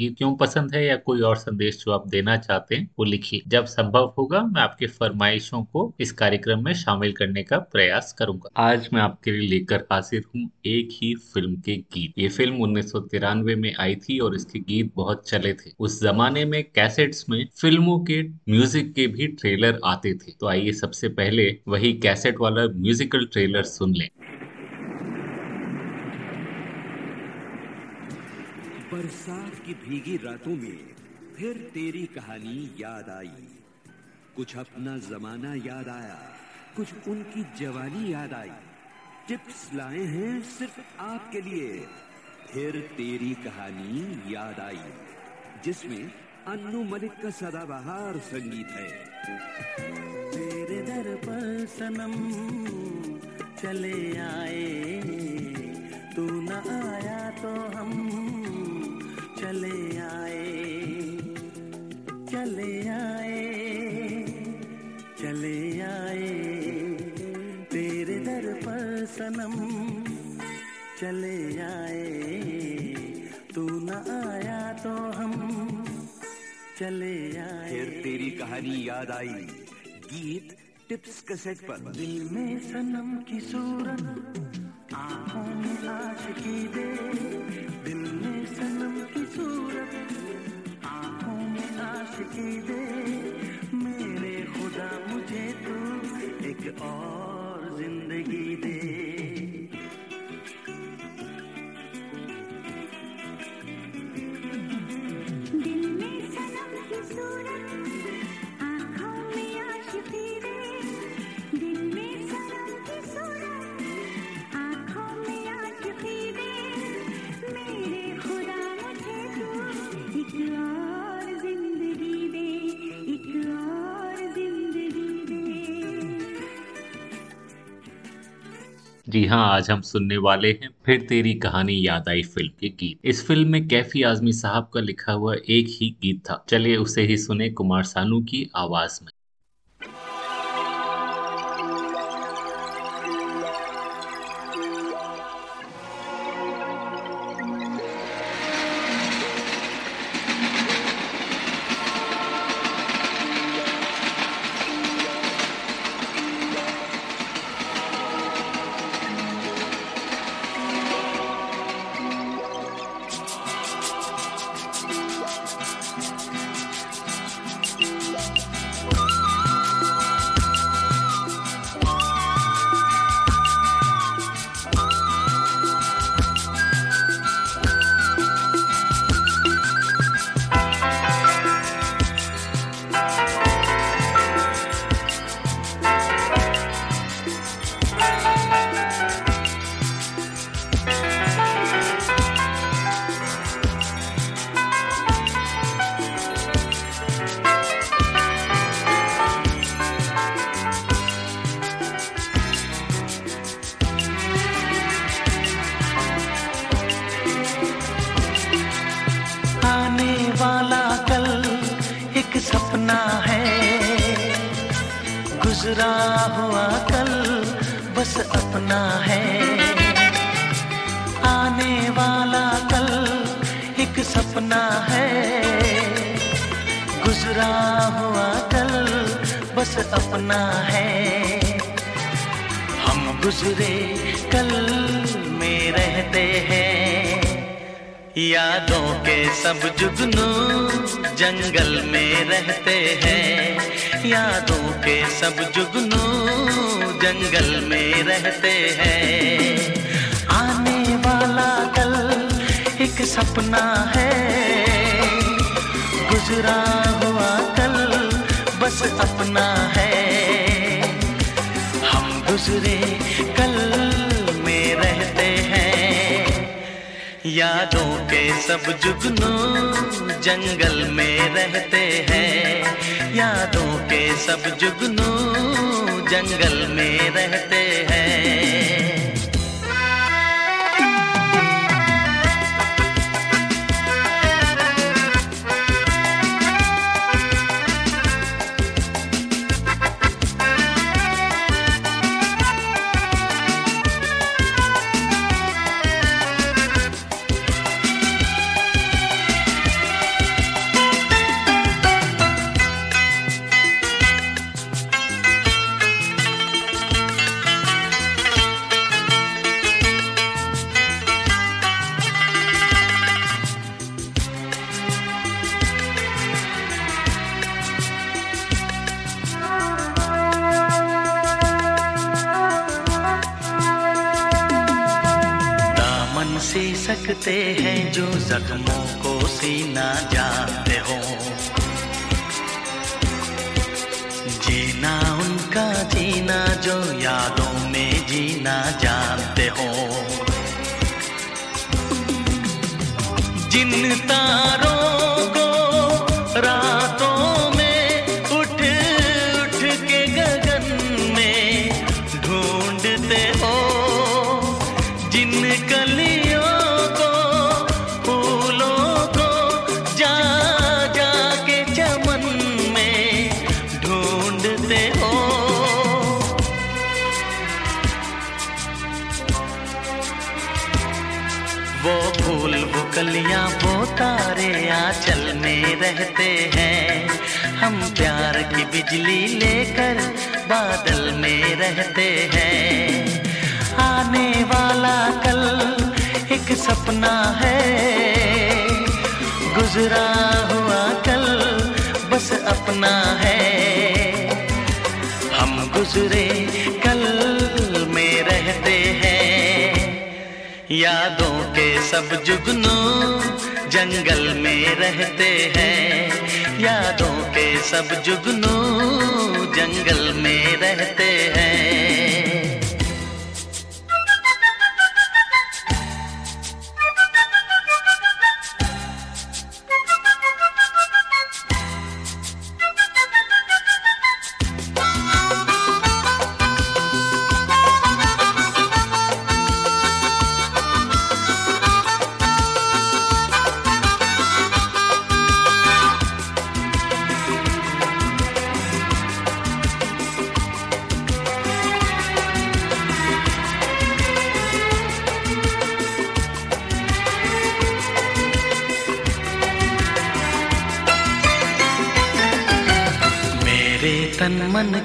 गीत क्यों पसंद है या कोई और संदेश जो आप देना चाहते हैं, वो लिखिए। जब संभव होगा, मैं आपके फरमाइशों को इस कार्यक्रम में शामिल करने का प्रयास करूँगा। आज मैं आपके लिए लेकर हाजिर हूँ एक ही फ़िल्म के गीत। ये फ़िल्म उन्नीस सौ तिरानवे में आई थी और इसके गीत बहुत चले थे। उस जमाने में कैसेट्स में फ़िल्मों के म्यूज़िक के भी ट्रेलर आते थे। तो आइए सबसे पहले वही कैसेट वाला म्यूजिकल ट्रेलर सुन लें। बरसात की भीगी रातों में फिर तेरी कहानी याद आई। कुछ अपना जमाना याद आया, कुछ उनकी जवानी याद आई। टिप्स लाए हैं सिर्फ़ आपके लिए। फिर तेरी कहानी याद आई, जिसमें अन्नू मलिक का सदाबहार संगीत है। तेरे दर पर सनम चले आए, तू न आया तो हम चले आए चले आए चले आए। तेरे दर पर सनम चले आए। तू न आया तो हम चले आए। फिर तेरी कहानी याद आई गीत टिप्स कैसेट पर। दिल में सनम की सूरत आँखों में आशिकी दे दिल में की आँखों में आशिकी दे। मेरे खुदा मुझे तू एक और ज़िंदगी दे। जी हाँ आज हम सुनने वाले हैं फिर तेरी कहानी याद आई फ़िल्म के गीत। इस फ़िल्म में कैफी आजमी साहब का लिखा हुआ एक ही गीत था। चलिए उसे ही सुने कुमार सानू की आवाज़ में। सब जुगनू जंगल में रहते हैं। यादों के सब जुगनू जंगल में रहते हैं। आने वाला कल एक सपना है। गुजरा हुआ कल बस अपना है। हम गुजरे कल यादों के सब जुगनू जंगल में रहते हैं। यादों के सब जुगनू जंगल में रहते हैं। सकते हैं जो जख्मों को सीना जानते बिजली लेकर बादल में रहते हैं। आने वाला कल एक सपना है। गुजरा हुआ कल बस अपना है। हम गुजरे कल में रहते हैं। यादों के सब जुगनू जंगल में रहते हैं। यादों के सब जुगनू जंगल में रहते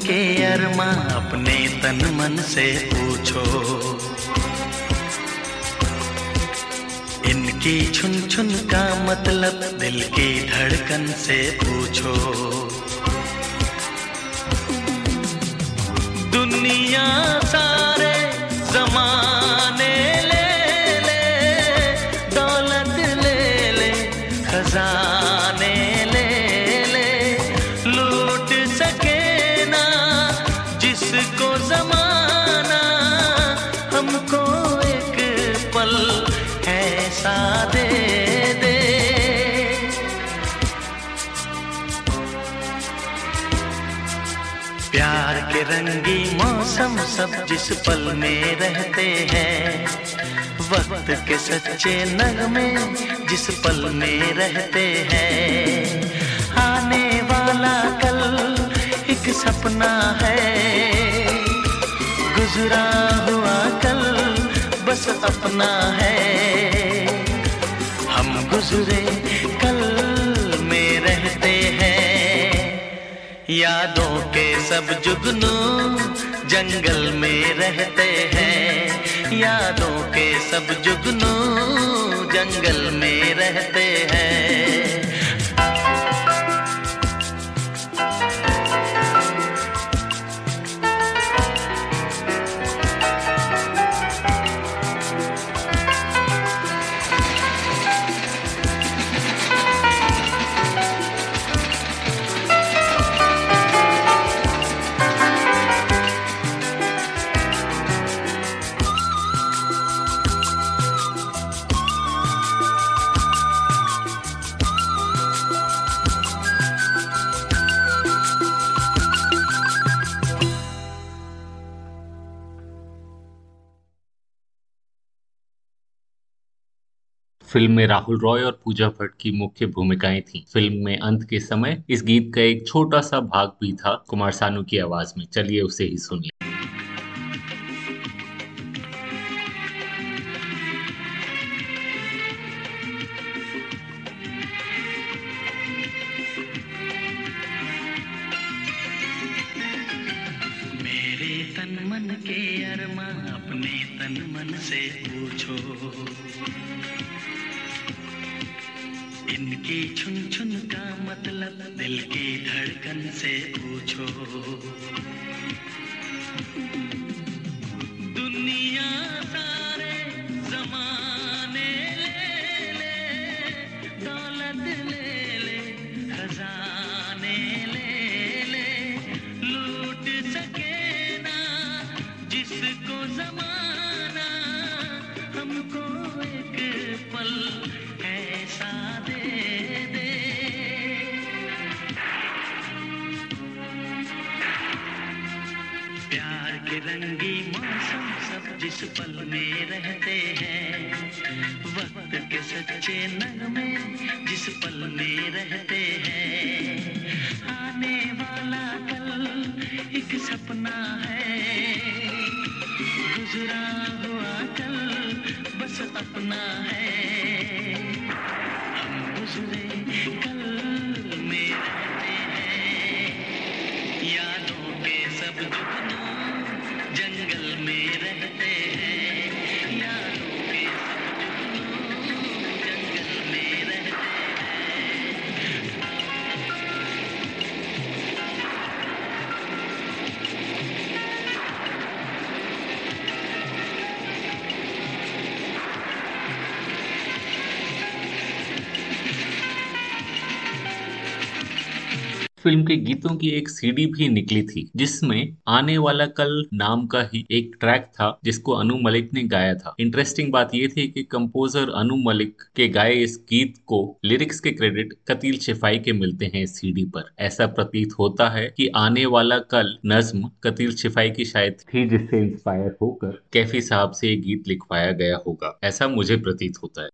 के अरमा अपने तन मन से पूछो। इनकी छुन छुन का मतलब दिल की धड़कन से पूछो। सब जिस पल में रहते हैं, वक्त के सच्चे नगमे जिस पल में रहते हैं। आने वाला कल एक सपना है, गुजरा हुआ कल बस अपना है। हम गुजरे कल में रहते हैं, यादों के सब जुगनू जंगल में रहते हैं। यादों के सब जुगनू जंगल में रहते हैं। फ़िल्म में राहुल रॉय और पूजा भट्ट की मुख्य भूमिकाएँ थीं। फ़िल्म में अंत के समय इस गीत का एक छोटा सा भाग भी था, कुमार सानू की आवाज़ में चलिए उसे ही सुन लें फ़िल्म के गीतों की एक सीडी भी निकली थी, जिसमें आने वाला कल नाम का ही एक ट्रैक था, जिसको अनु मलिक ने गाया था। इंटरेस्टिंग बात यह थी कि कंपोजर अनु मलिक के गाए इस गीत को लिरिक्स के क्रेडिट कतील शिफाई के मिलते हैं सीडी पर। ऐसा प्रतीत होता है कि आने वाला कल नज्म कतील शिफाई की शायद थी, जिससे इंस्पायर होकर कैफी साहब से ये गीत लिखवाया गया होगा। ऐसा मुझे प्रतीत होता है।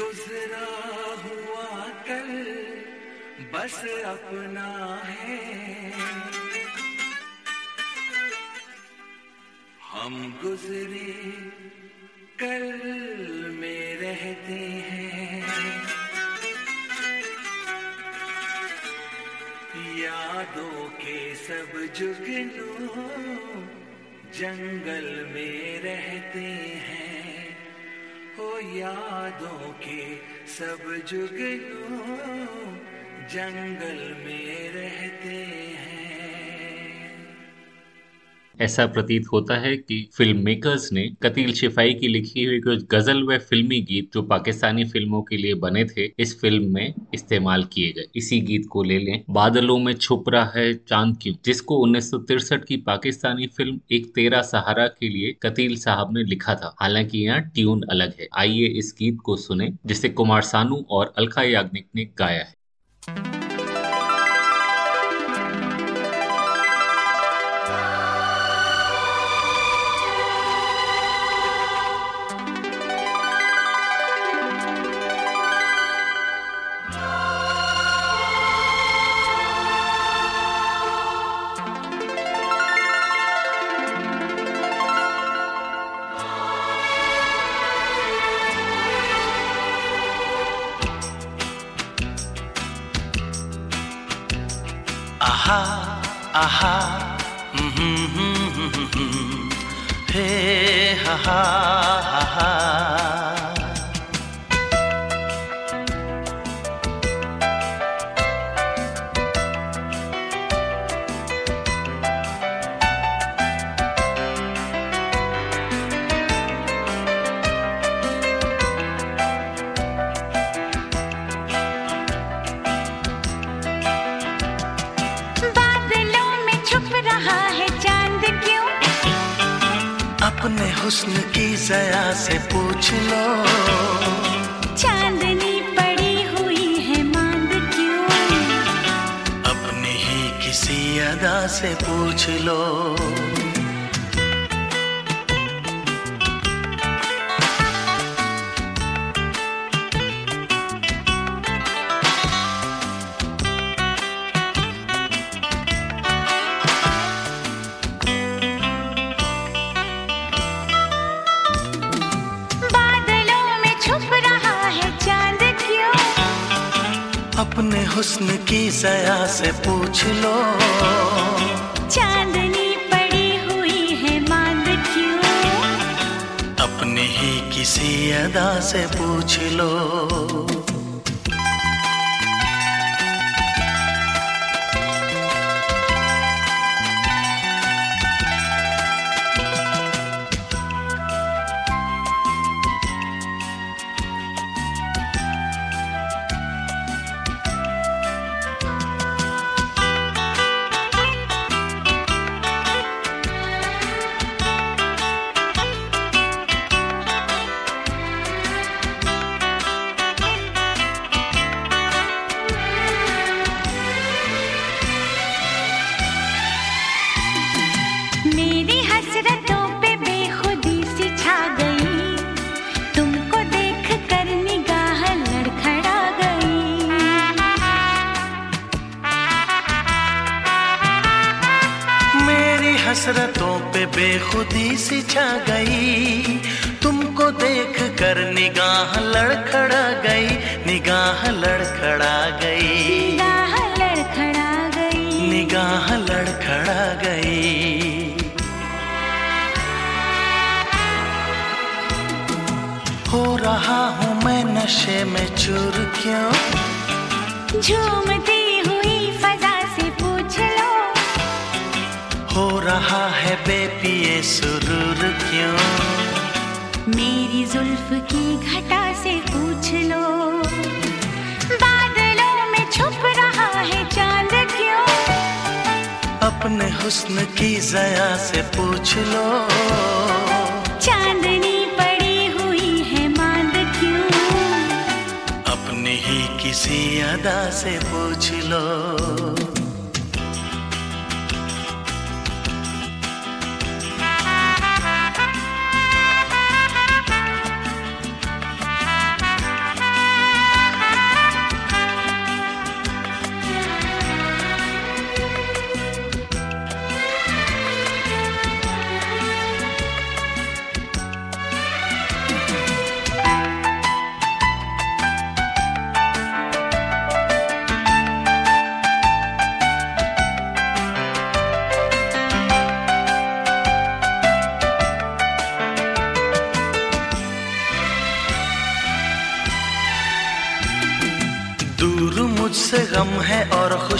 गुजरा हुआ कल, बस अपना है। हम गुजरे कल में रहते हैं। यादों के सब जुगनू जंगल में रहते हैं। यादों के सब जुगनू जंगल में रहते ऐसा प्रतीत होता है कि फ़िल्म मेकर्स ने कतील शिफाई की लिखी हुई कुछ गज़ल व फिल्मी गीत जो पाकिस्तानी फ़िल्मों के लिए बने थे, इस फ़िल्म में इस्तेमाल किए गए। इसी गीत को ले लें, बादलों में छुप रहा है चाँद क्यों? जिसको उन्नीस की पाकिस्तानी फ़िल्म एक तेरा सहारा के लिए कतील साहब ने लिखा था। हालाँकि यहाँ ट्यून अलग है। आइए इस गीत को सुने, जिसे कुमार सानू और अलका याग्निक ने गाया है। हुस्न की जया से पूछ लो। चांदनी पड़ी हुई है मांद क्यों? अपने ही किसी अदा से पूछ लो। हुस्न की जया से पूछ लो। चांदनी पड़ी हुई है मांग क्यों? अपने ही किसी अदा से पूछ लो। नशे में चूर क्यों? झूमती हुई फजा से पूछ लो। हो रहा है बेपिए सुरूर क्यों? मेरी जुल्फ की घटा से पूछ लो। बादलों में छुप रहा है चाँद क्यों? अपने हुस्न की जया से पूछ लो। चांदनी किसी अदा से पूछ लो।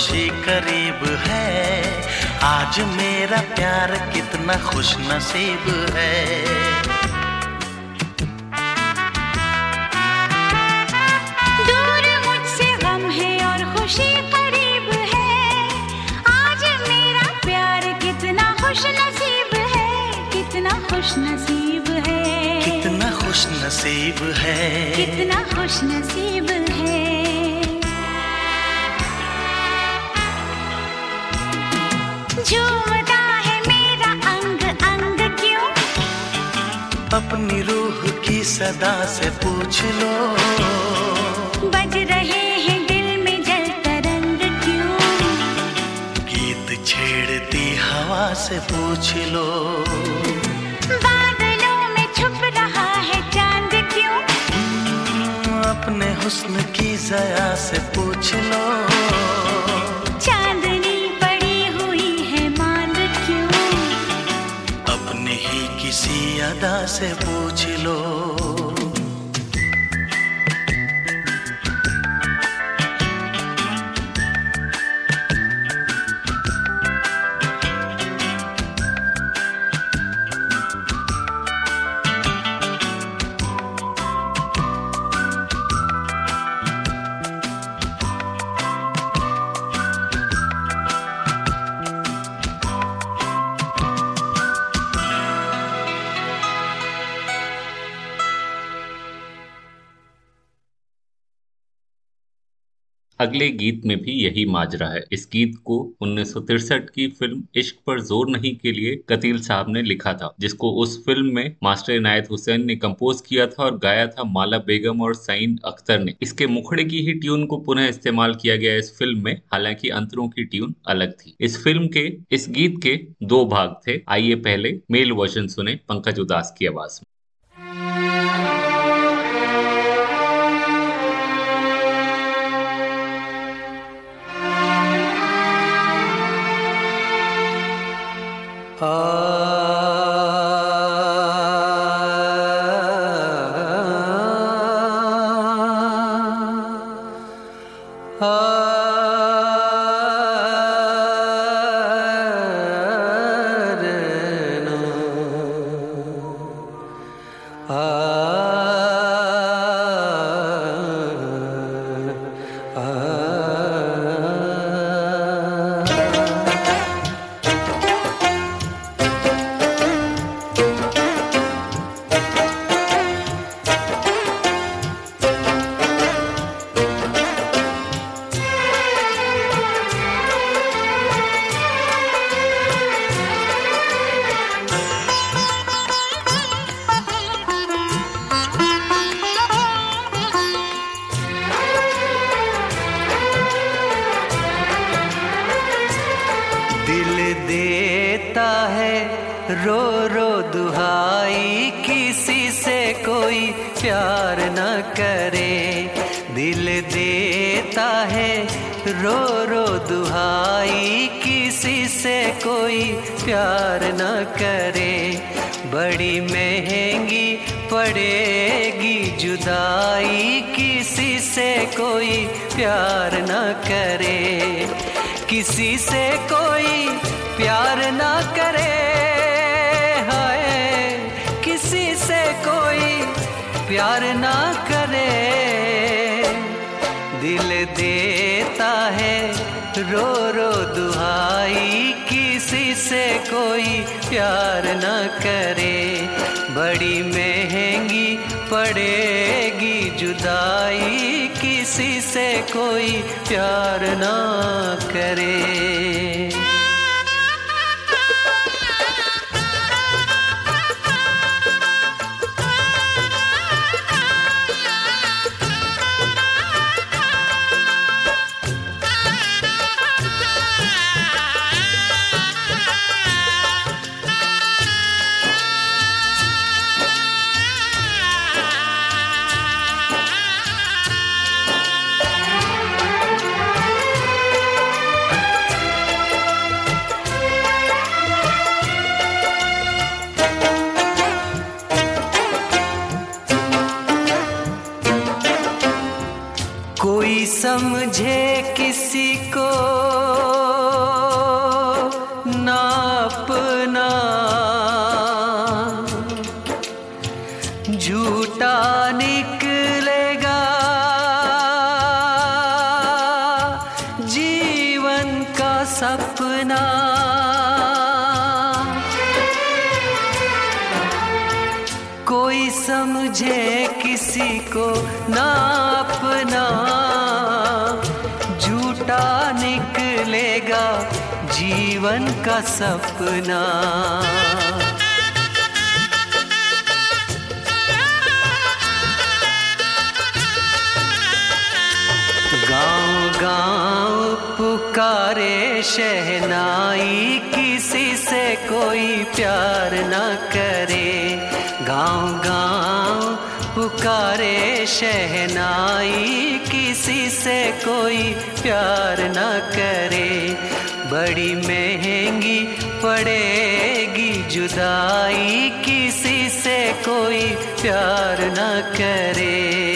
खुशी करीब है। आज मेरा प्यार कितना खुश नसीब है। दूर मुझसे गम है और खुशी करीब है। आज मेरा प्यार कितना खुश नसीब है। कितना खुश नसीब है। कितना खुश नसीब अपनी रूह की सदा से पूछ लो। बज रहे हैं दिल में जल तरंग क्यों? गीत छेड़ती हवा से पूछ लो। बादलों में छुप रहा है चाँद क्यों? अपने हुस्न की जया से पूछ लो। से पूछ लो अगले गीत में भी यही माजरा है। इस गीत को उन्नीस की फ़िल्म इश्क पर ज़ोर नहीं के लिए कतील साहब ने लिखा था, जिसको उस फ़िल्म में मास्टर इनायत हुसैन ने कंपोज किया था और गाया था माला बेगम और सईन अख्तर ने। इसके मुखड़े की ही ट्यून को पुनः इस्तेमाल किया गया इस फ़िल्म में, हालाँकि अंतरों की ट्यून अलग थी। इस फ़िल्म के, इस गीत के दो भाग थे। आइए पहले मेल वर्जन सुने पंकज उदास की आवाज़ में। दिल महँगी पड़ेगी जुदाई। किसी से कोई प्यार न करे। किसी से कोई प्यार ना करे। हाय, किसी से कोई प्यार ना करे। दिल देता है रो रो दुहाई। किसी से कोई प्यार ना करे बड़ी महँगी पड़ेगी जुदाई किसी से कोई प्यार ना करे। सपना। गाँव गाँव पुकारे शहनाई, किसी से कोई प्यार न करे। गाँव गाँव पुकारे शहनाई, किसी से कोई प्यार न करे। बड़ी महँगी पड़ेगी जुदाई किसी से कोई प्यार न करे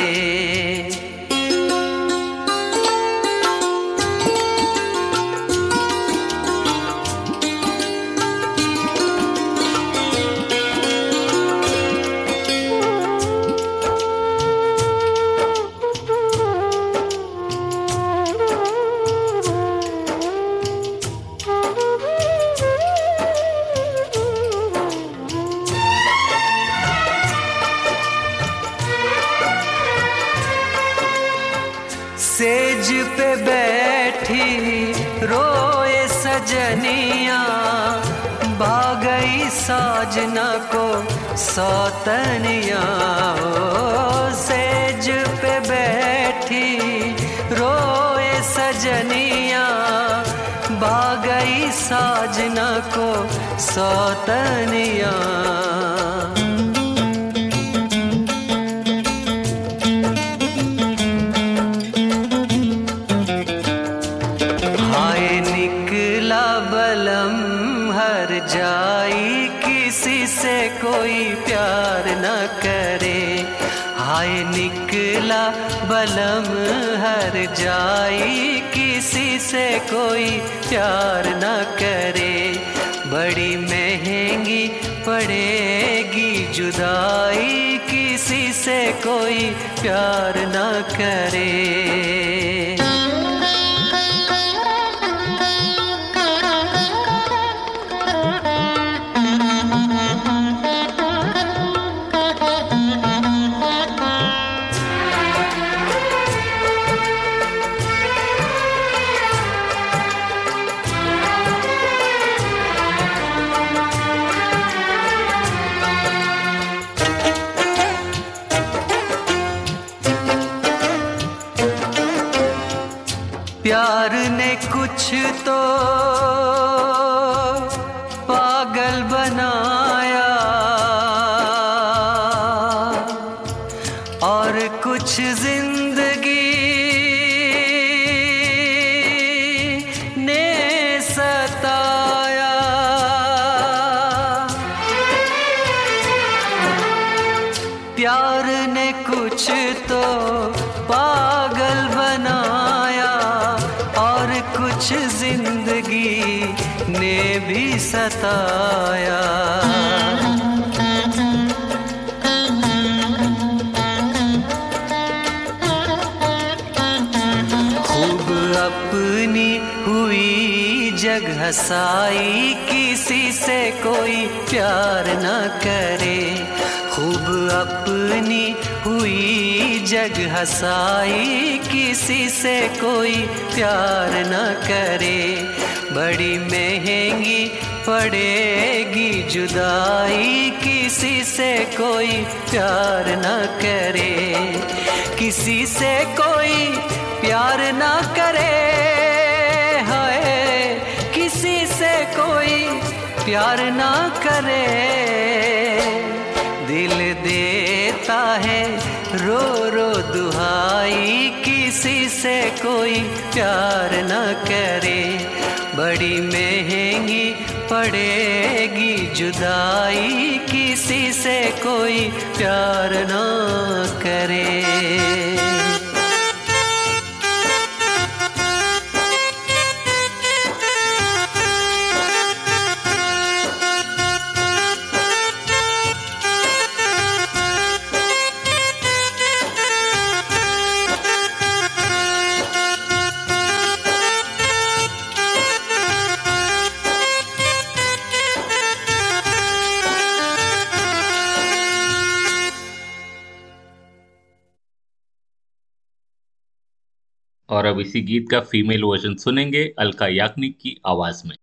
रोए सजनिया भागई साजना को सौतनिया। सेज पे बैठी, रोए सजनिया भागई साजना को सौतनिया। बलम हर जाई, किसी से कोई प्यार न करे। बड़ी महँगी पड़ेगी जुदाई, किसी से कोई प्यार न करे। हसाई किसी से कोई प्यार न करे। खूब अपनी हुई जग हसाई किसी से कोई प्यार न करे। बड़ी महँगी पड़ेगी जुदाई किसी से कोई प्यार न करे। किसी से कोई प्यार न करे। प्यार ना करे, दिल देता है रो रो दुहाई, किसी से कोई प्यार न करे। बड़ी महँगी पड़ेगी जुदाई, किसी से कोई प्यार न करे। इसी गीत का फीमेल वर्जन सुनेंगे अलका याग्निक की आवाज़ में।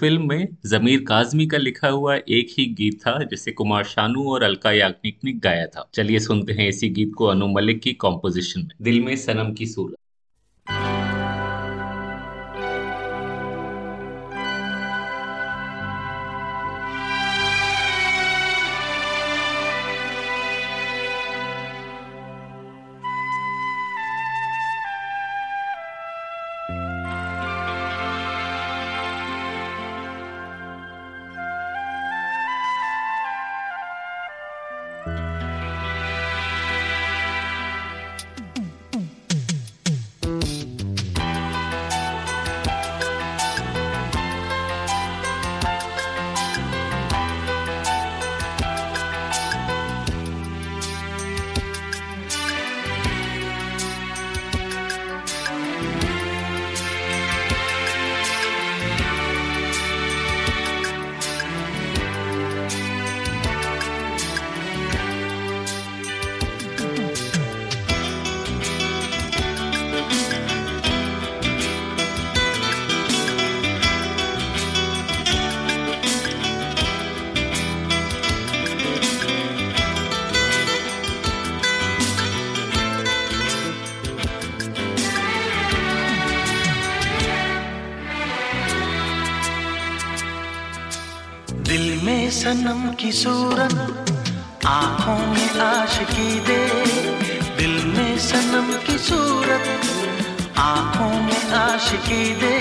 फ़िल्म में जमीर काजमी का लिखा हुआ एक ही गीत था, जिसे कुमार शानू और अलका याग्निक ने गाया था। चलिए सुनते हैं इसी गीत को अनु मलिक की कॉम्पोजिशन में। दिल में सनम की सूरत। सनम की सूरत आँखों में आशिकी दे। दिल में सनम की सूरत, आँखों में आशिकी दे।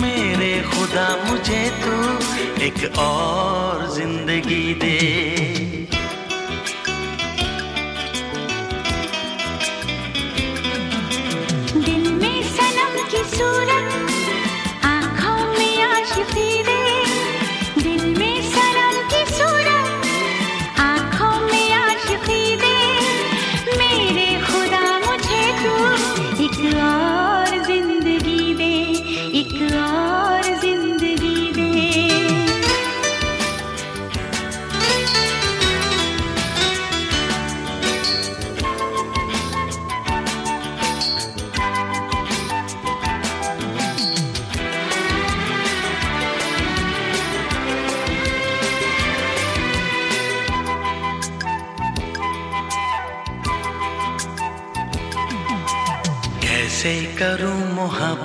मेरे खुदा मुझे तू एक और ज़िंदगी दे।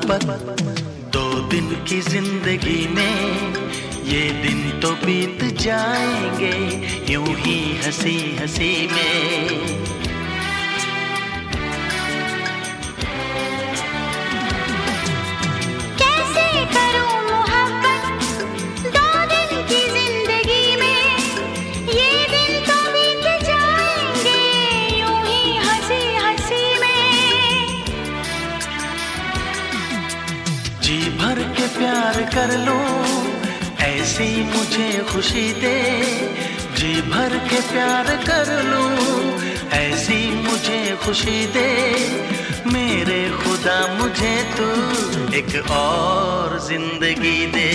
मोहब्बत दो दिन की ज़िंदगी में ये दिन तो बीत जाएँगे, यूँ ही हँसी हँसी में। ऐसी मुझे खुशी दे। जी भर के प्यार कर लो, ऐसी मुझे खुशी दे। मेरे खुदा मुझे तू एक और ज़िंदगी दे।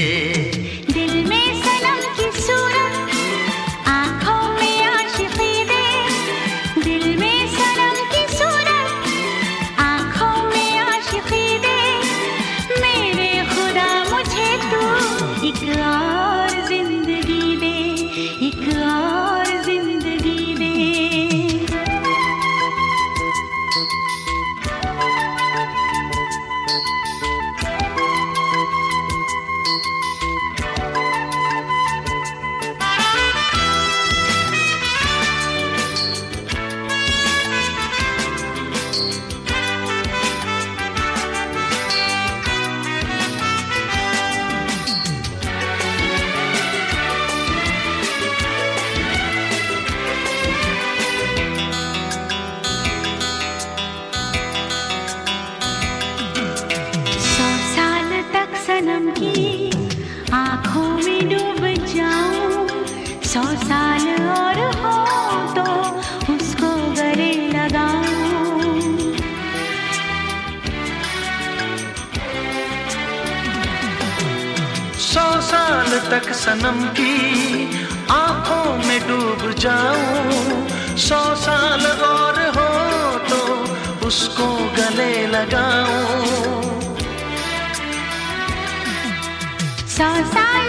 तक सनम की आँखों में डूब जाऊँ। सौ साल और हो तो उसको गले लगाऊँ। सौ साल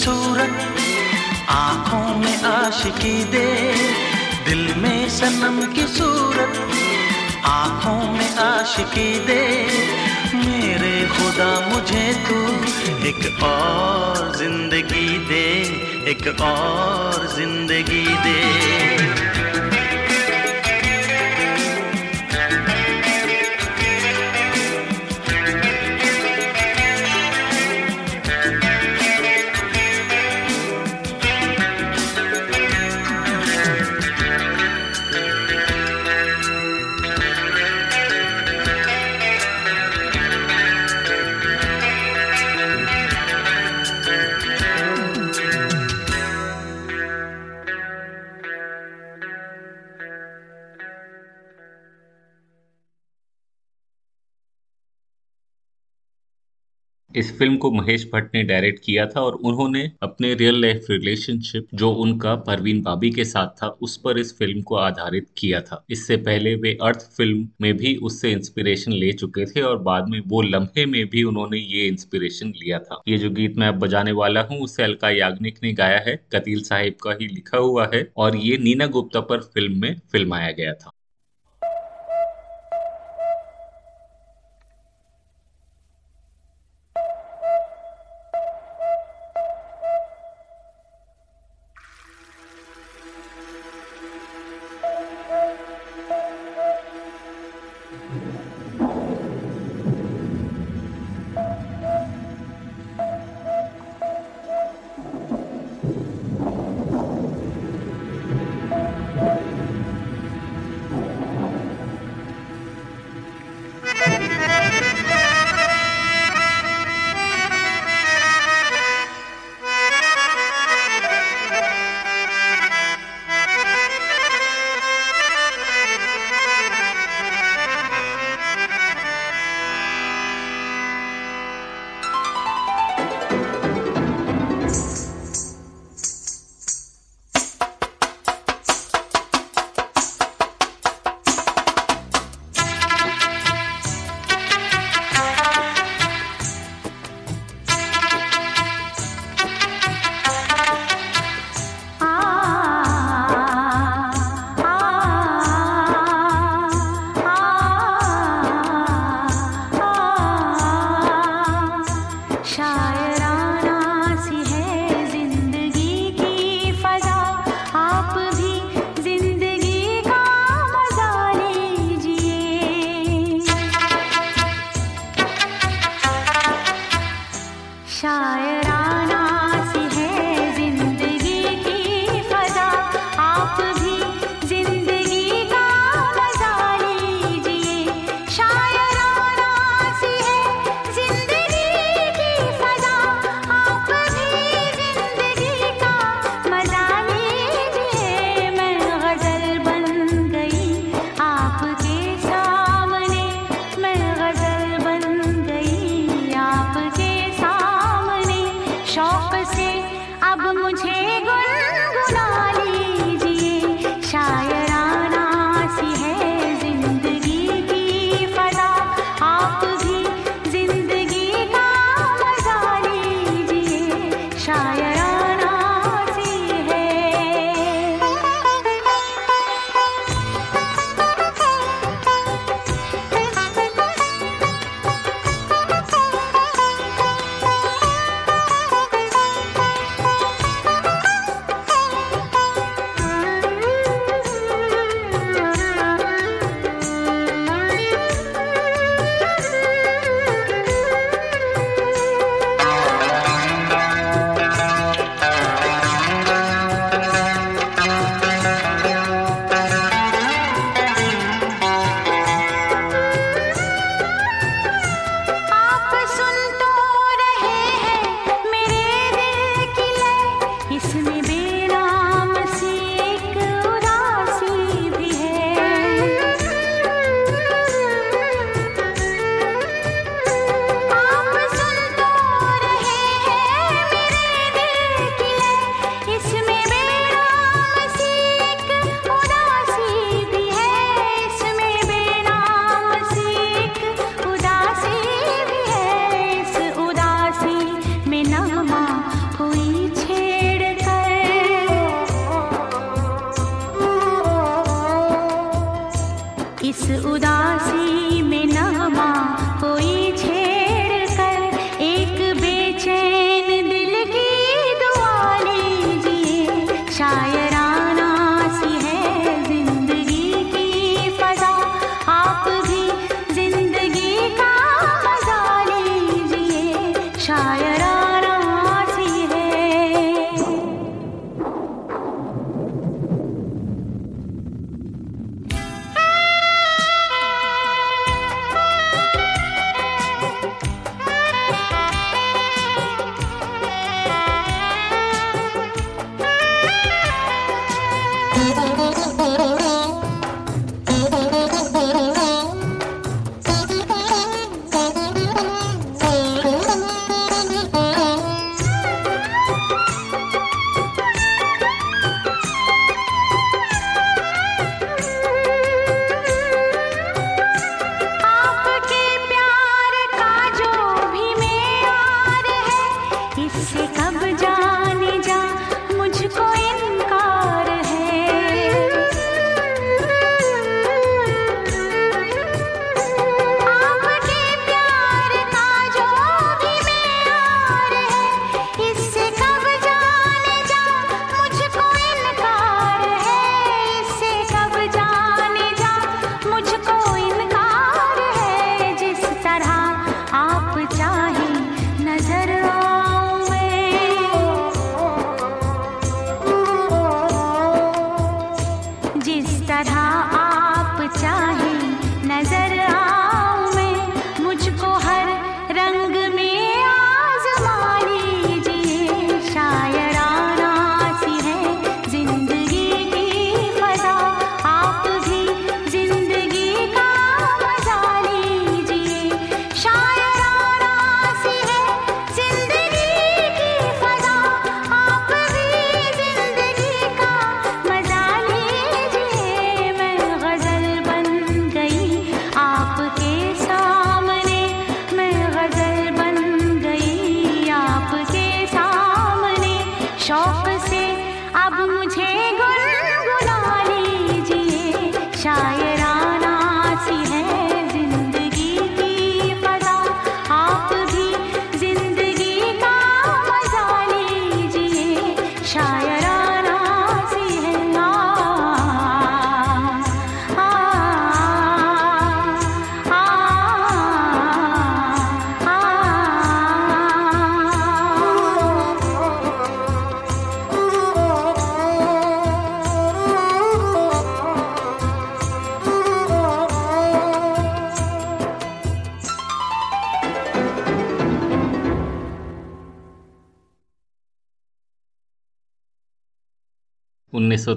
सूरत आँखों में आशिकी दे, दिल में सनम की सूरत, आँखों में आशिकी दे, मेरे खुदा मुझे तू एक और ज़िंदगी दे, एक और ज़िंदगी दे। फ़िल्म को महेश भट्ट ने डायरेक्ट किया था और उन्होंने अपने रियल लाइफ रिलेशनशिप जो उनका परवीन बाबी के साथ था, उस पर इस फ़िल्म को आधारित किया था। इससे पहले वे अर्थ फ़िल्म में भी उससे इंस्पिरेशन ले चुके थे और बाद में वो लम्हे में भी उन्होंने ये इंस्पिरेशन लिया था। ये जो गीत मैं अब बजाने वाला हूँ, उसे अलका याग्निक ने गाया है, कतील साहिब का ही लिखा हुआ है और ये नीना गुप्ता पर फ़िल्म में फिल्माया गया था।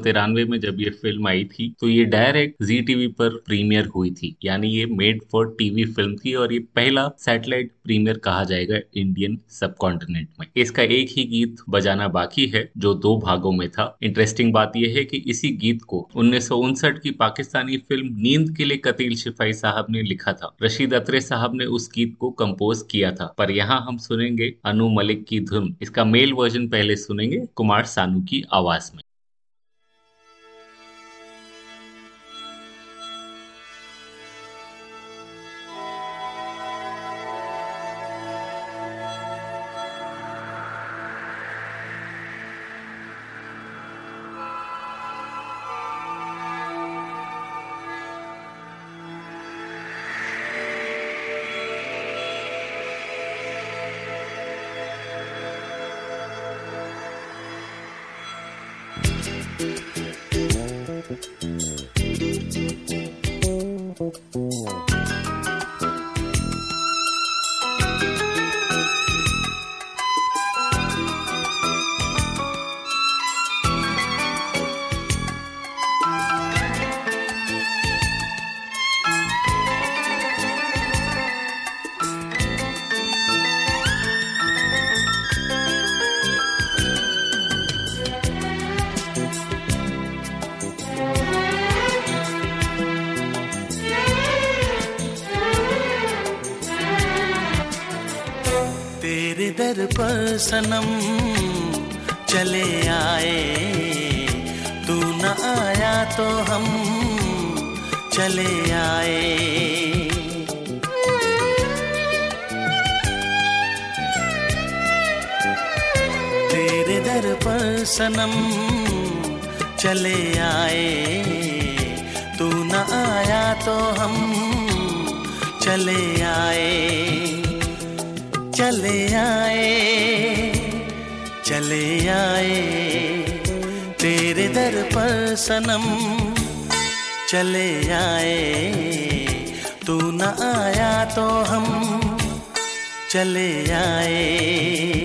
उन्नीस में जब ये फ़िल्म आई थी तो ये डायरेक्ट जी टीवी पर प्रीमियर हुई थी। यानी ये मेड फॉर टीवी फ़िल्म थी और ये पहला सैटेलाइट प्रीमियर कहा जाएगा इंडियन सब कॉन्टिनेंट में। इसका एक ही गीत बजाना बाकी है, जो दो भागों में था। इंटरेस्टिंग बात यह है कि इसी गीत को उन्नीस सौ उनसठ की पाकिस्तानी फ़िल्म नींद के लिए कतील शिफाई साहब ने लिखा था। रशीद अत्रे साहब ने उस गीत को कंपोज किया था। पर यहाँ हम सुनेंगे अनु मलिक की धुन। इसका मेल वर्जन पहले सुनेंगे, कुमार सानू की आवाज़ में। तेरे सनम चले आए। तू न आया तो हम चले आए। तेरे दर पर सनम चले आए। तू न आया तो हम चले आए। चले आए। चले आए। तेरे दर पर सनम चले आए। तू न आया तो हम चले आए।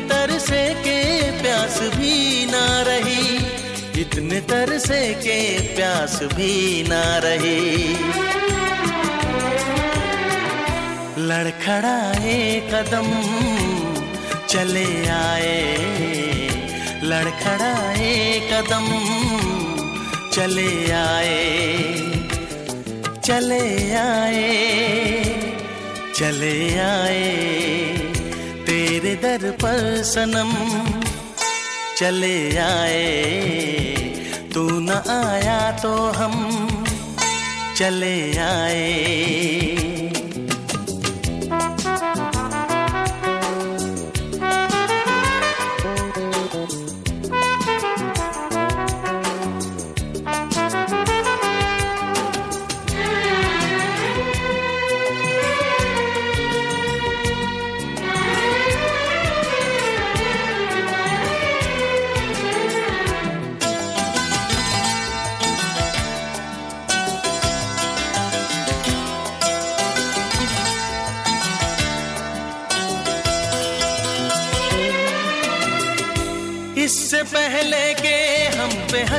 तरसे के प्यास भी ना रही। इतने तरसे के प्यास भी ना रही। लड़खड़ाए कदम चले आए। लड़खड़ाए कदम चले आए। चले आए चले आए। तेरे दर पर सनम। चले आए तू न आया तो हम। चले आए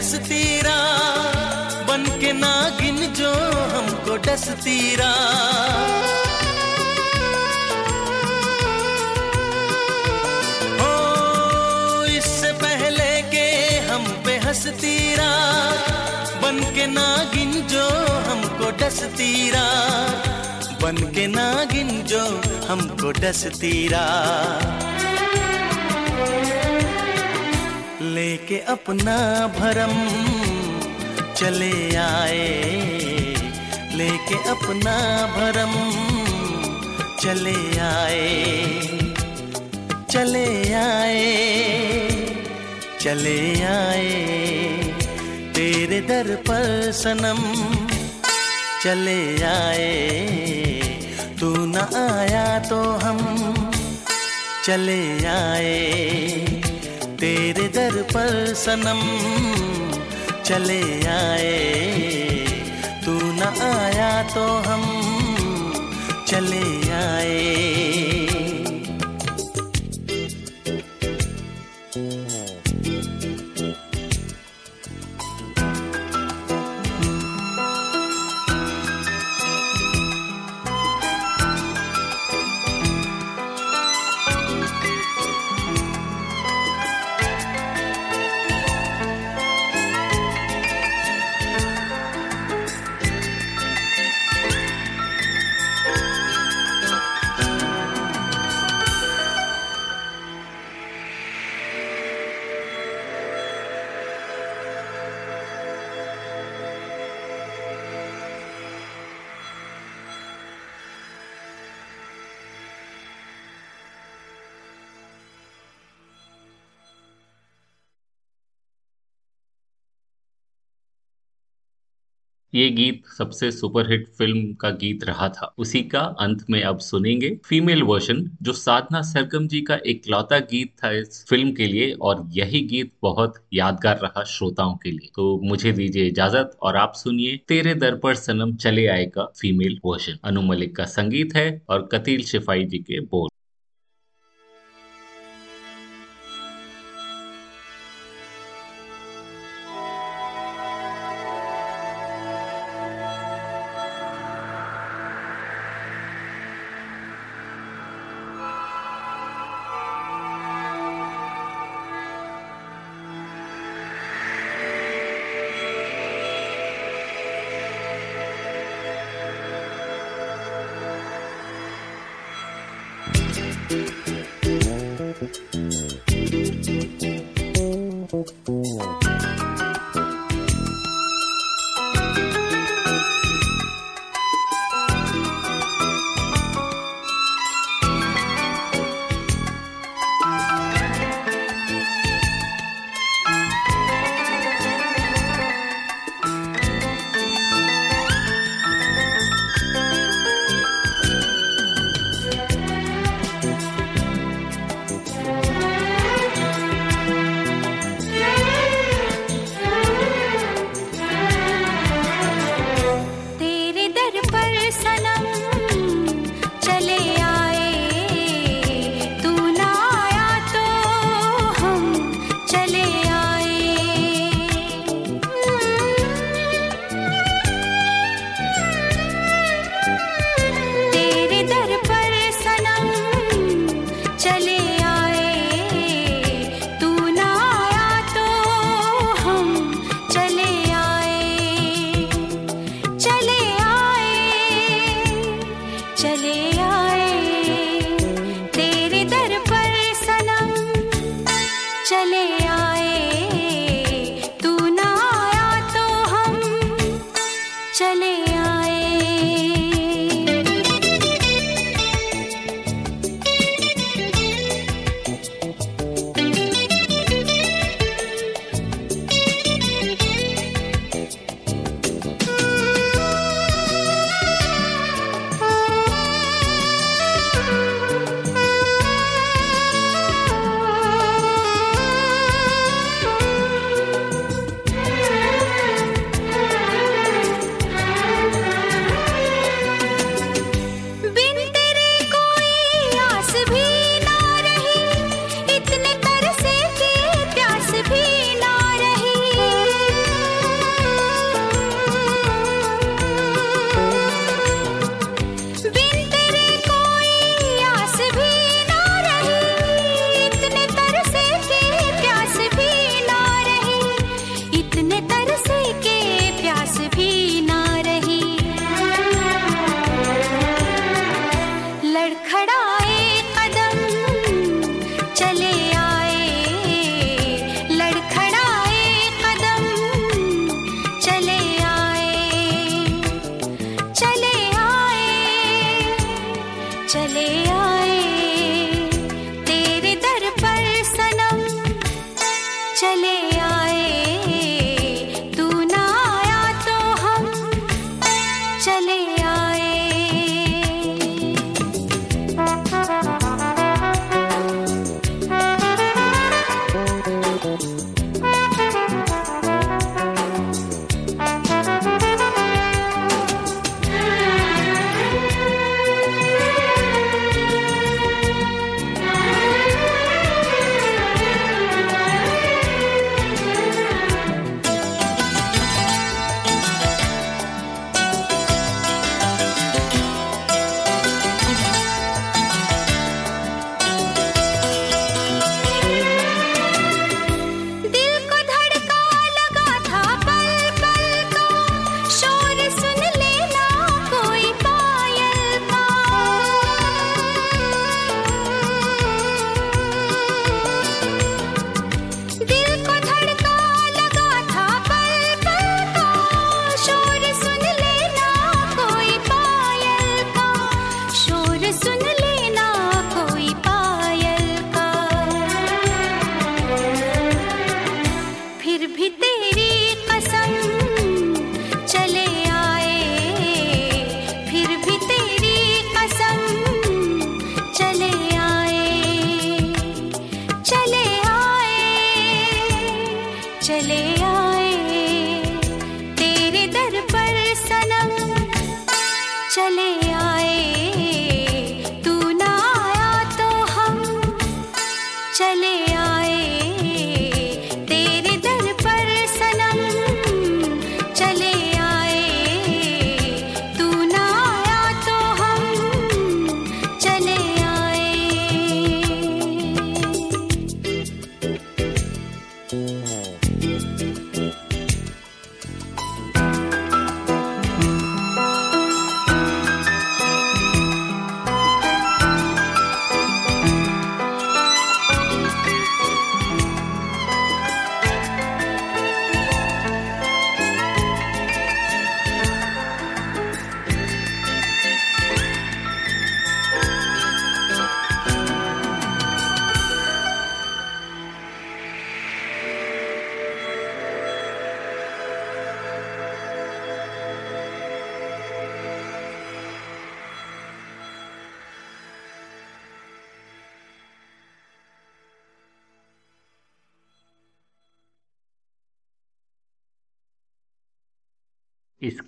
हम पे हंसती रा बन के नागिन जो हमको डसती रा हो, इससे पहले के हम पे हंसती रा बन के नागिन जो हमको डसती रा बन के नागिन जो हमको डसती लेके अपना भरम चले आए, लेके अपना भरम चले आए चले आए चले आए, तेरे दर पर सनम चले आए, तू न आया तो हम चले आए। तेरे दर पर सनम चले आए। तू न आया तो हम चले आए। ये गीत सबसे सुपरहिट फ़िल्म का गीत रहा था। उसी का अंत में अब सुनेंगे फीमेल वर्जन, जो साधना सरगम जी का इकलौता गीत था इस फ़िल्म के लिए, और यही गीत बहुत यादगार रहा श्रोताओं के लिए। तो मुझे दीजिए इजाज़त, और आप सुनिए तेरे दर पर सनम चले आएगा फीमेल वर्जन। अनु मलिक का संगीत है, और कतील शिफाई जी के बोल।